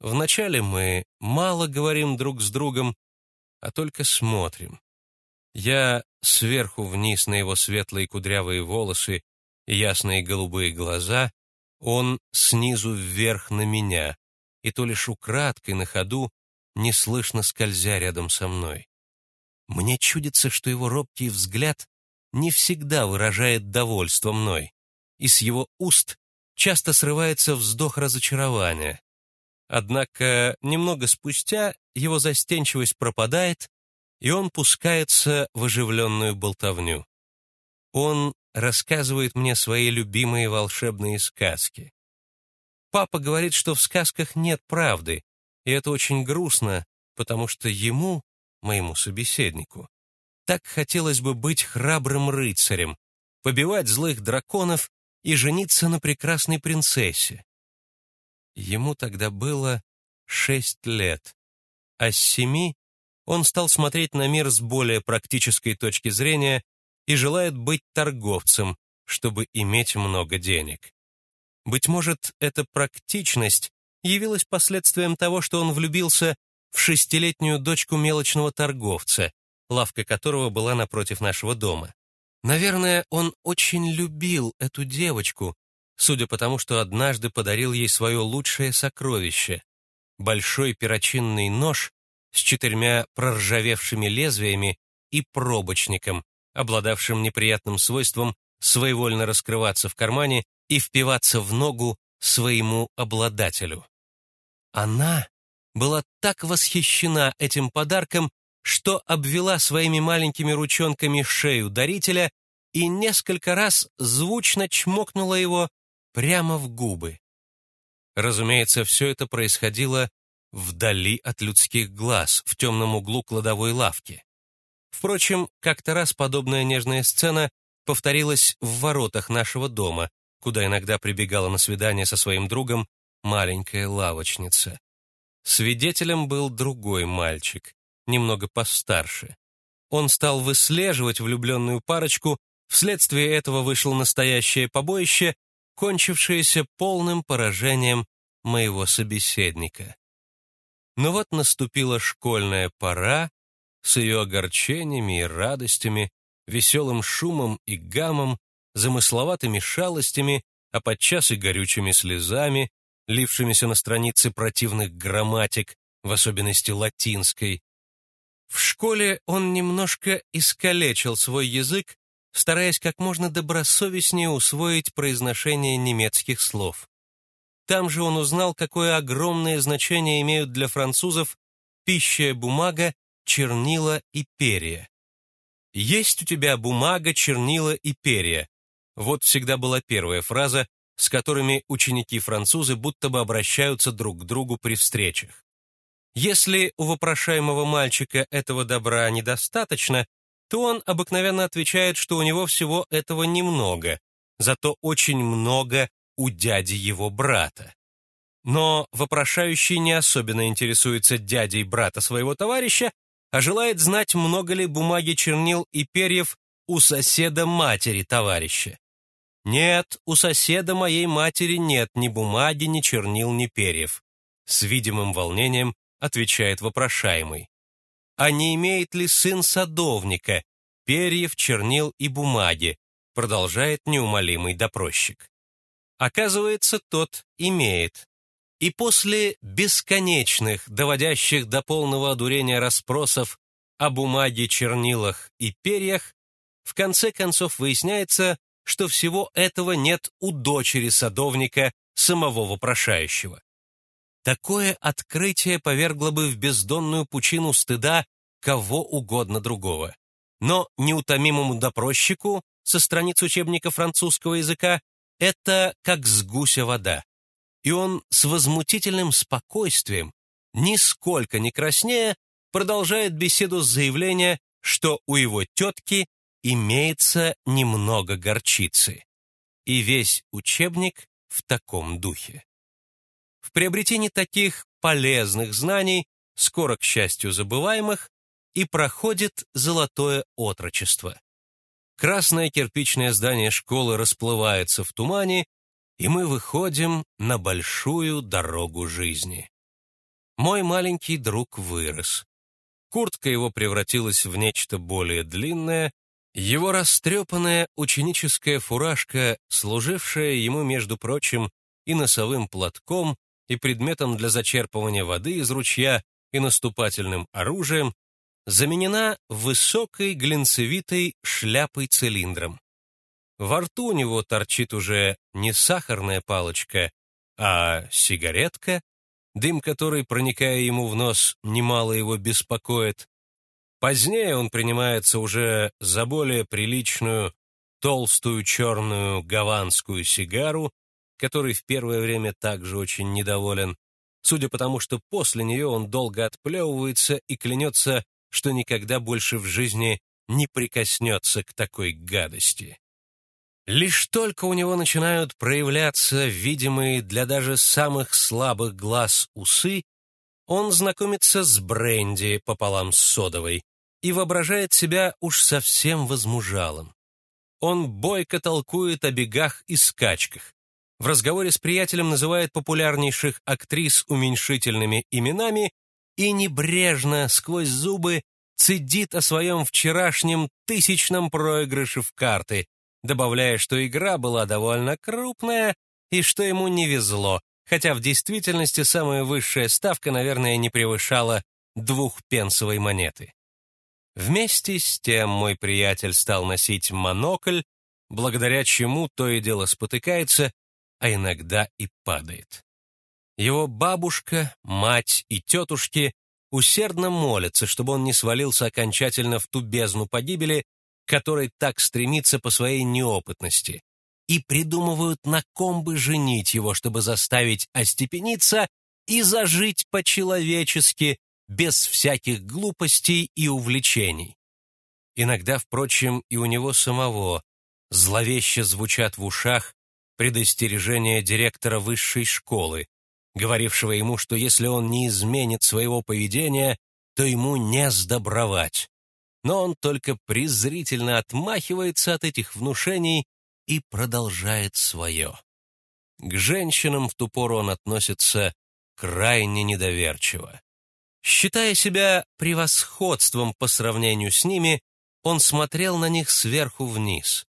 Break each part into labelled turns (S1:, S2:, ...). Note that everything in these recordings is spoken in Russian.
S1: Вначале мы мало говорим друг с другом, а только смотрим. Я сверху вниз на его светлые кудрявые волосы и ясные голубые глаза, он снизу вверх на меня, и то лишь украдкой на ходу, неслышно скользя рядом со мной. Мне чудится, что его робкий взгляд не всегда выражает довольство мной, и с его уст часто срывается вздох разочарования. Однако немного спустя его застенчивость пропадает, и он пускается в оживленную болтовню. Он рассказывает мне свои любимые волшебные сказки. Папа говорит, что в сказках нет правды, и это очень грустно, потому что ему, моему собеседнику, так хотелось бы быть храбрым рыцарем, побивать злых драконов и жениться на прекрасной принцессе. Ему тогда было шесть лет, а с семи он стал смотреть на мир с более практической точки зрения и желает быть торговцем, чтобы иметь много денег. Быть может, эта практичность явилась последствием того, что он влюбился в шестилетнюю дочку мелочного торговца, лавка которого была напротив нашего дома. Наверное, он очень любил эту девочку, судя по тому, что однажды подарил ей свое лучшее сокровище — большой перочинный нож с четырьмя проржавевшими лезвиями и пробочником, обладавшим неприятным свойством своевольно раскрываться в кармане и впиваться в ногу своему обладателю. Она была так восхищена этим подарком, что обвела своими маленькими ручонками шею дарителя и несколько раз звучно чмокнула его прямо в губы. Разумеется, все это происходило вдали от людских глаз, в темном углу кладовой лавки. Впрочем, как-то раз подобная нежная сцена повторилась в воротах нашего дома, куда иногда прибегала на свидание со своим другом маленькая лавочница. Свидетелем был другой мальчик, немного постарше. Он стал выслеживать влюбленную парочку, вследствие этого вышло настоящее побоище, кончившееся полным поражением моего собеседника. Но вот наступила школьная пора с ее огорчениями и радостями, веселым шумом и гамом, замысловатыми шалостями, а подчас и горючими слезами, лившимися на страницы противных грамматик, в особенности латинской. В школе он немножко искалечил свой язык, стараясь как можно добросовестнее усвоить произношение немецких слов. Там же он узнал, какое огромное значение имеют для французов пища, бумага, чернила и перья. «Есть у тебя бумага, чернила и перья». Вот всегда была первая фраза, с которыми ученики-французы будто бы обращаются друг к другу при встречах. Если у вопрошаемого мальчика этого добра недостаточно, то он обыкновенно отвечает, что у него всего этого немного, зато очень много у дяди его брата. Но вопрошающий не особенно интересуется дядей брата своего товарища, а желает знать, много ли бумаги, чернил и перьев у соседа матери товарища. Нет, у соседа моей матери нет ни бумаги, ни чернил, ни перьев. С видимым волнением отвечает вопрошаемый. А не имеет ли сын садовника перьев, чернил и бумаги, продолжает неумолимый допросчик. Оказывается, тот имеет. И после бесконечных, доводящих до полного одурения расспросов о бумаге, чернилах и перьях, в конце концов выясняется, что всего этого нет у дочери садовника, самого вопрошающего. Такое открытие повергло бы в бездонную пучину стыда кого угодно другого. Но неутомимому допросчику со страниц учебника французского языка это как с гуся вода и он с возмутительным спокойствием, нисколько не краснея, продолжает беседу с заявления, что у его тетки имеется немного горчицы. И весь учебник в таком духе. В приобретении таких полезных знаний, скоро, к счастью, забываемых, и проходит золотое отрочество. Красное кирпичное здание школы расплывается в тумане, и мы выходим на большую дорогу жизни. мой маленький друг вырос. Куртка его превратилась в нечто более длинное, его растрепанная ученическая фуражка, служившая ему, между прочим, и носовым платком, и предметом для зачерпывания воды из ручья, и наступательным оружием, заменена высокой глинцевитой шляпой-цилиндром. Во рту у него торчит уже не сахарная палочка, а сигаретка, дым которой, проникая ему в нос, немало его беспокоит. Позднее он принимается уже за более приличную, толстую черную гаванскую сигару, которой в первое время также очень недоволен, судя по тому, что после нее он долго отплевывается и клянется, что никогда больше в жизни не прикоснется к такой гадости. Лишь только у него начинают проявляться видимые для даже самых слабых глаз усы, он знакомится с бренди пополам с содовой и воображает себя уж совсем возмужалым. Он бойко толкует о бегах и скачках. В разговоре с приятелем называет популярнейших актрис уменьшительными именами и небрежно, сквозь зубы, цедит о своем вчерашнем тысячном проигрыше в карты, добавляя, что игра была довольно крупная и что ему не везло, хотя в действительности самая высшая ставка, наверное, не превышала двухпенсовой монеты. Вместе с тем мой приятель стал носить монокль, благодаря чему то и дело спотыкается, а иногда и падает. Его бабушка, мать и тетушки усердно молятся, чтобы он не свалился окончательно в ту бездну погибели, который так стремится по своей неопытности, и придумывают, на ком бы женить его, чтобы заставить остепениться и зажить по-человечески, без всяких глупостей и увлечений. Иногда, впрочем, и у него самого зловеще звучат в ушах предостережения директора высшей школы, говорившего ему, что если он не изменит своего поведения, то ему не сдобровать но он только презрительно отмахивается от этих внушений и продолжает свое. К женщинам в ту пору он относится крайне недоверчиво. Считая себя превосходством по сравнению с ними, он смотрел на них сверху вниз.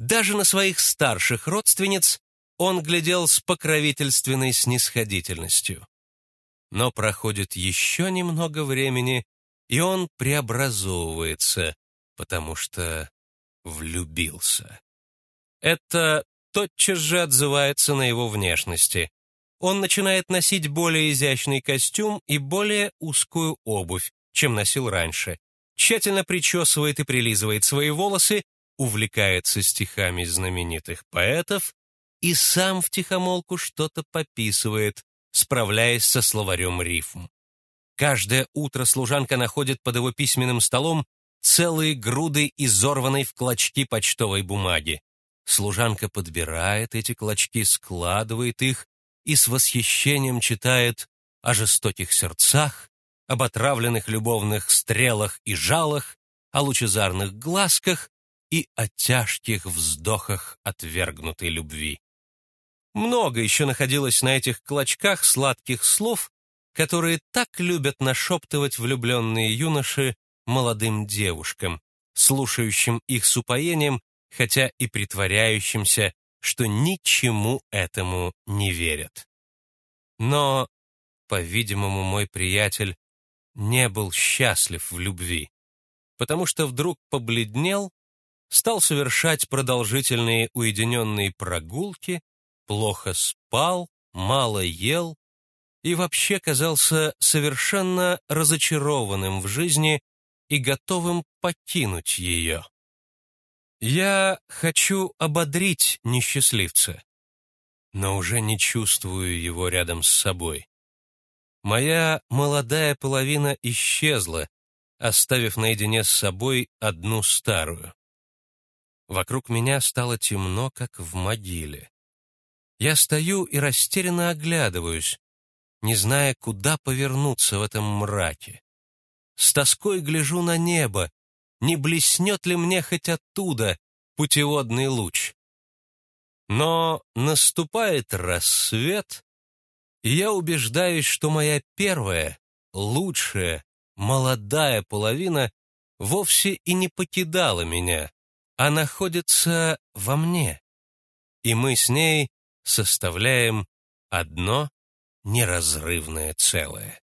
S1: Даже на своих старших родственниц он глядел с покровительственной снисходительностью. Но проходит еще немного времени, и он преобразовывается, потому что влюбился. Это тотчас же отзывается на его внешности. Он начинает носить более изящный костюм и более узкую обувь, чем носил раньше. Тщательно причесывает и прилизывает свои волосы, увлекается стихами знаменитых поэтов и сам втихомолку что-то пописывает, справляясь со словарем рифм. Каждое утро служанка находит под его письменным столом целые груды изорванной в клочки почтовой бумаги. Служанка подбирает эти клочки, складывает их и с восхищением читает о жестоких сердцах, об отравленных любовных стрелах и жалах, о лучезарных глазках и о тяжких вздохах отвергнутой любви. Много еще находилось на этих клочках сладких слов, которые так любят нашептывать влюбленные юноши молодым девушкам, слушающим их с упоением, хотя и притворяющимся, что ничему этому не верят. Но, по-видимому, мой приятель не был счастлив в любви, потому что вдруг побледнел, стал совершать продолжительные уединенные прогулки, плохо спал, мало ел, и вообще казался совершенно разочарованным в жизни и готовым покинуть ее. Я хочу ободрить несчастливца, но уже не чувствую его рядом с собой. Моя молодая половина исчезла, оставив наедине с собой одну старую. Вокруг меня стало темно, как в могиле. Я стою и растерянно оглядываюсь, не зная, куда повернуться в этом мраке. С тоской гляжу на небо, не блеснет ли мне хоть оттуда путеводный луч. Но наступает рассвет, И я убеждаюсь, что моя первая, лучшая, молодая половина вовсе и не покидала меня, а находится во мне. И мы с ней составляем одно неразрывное целое.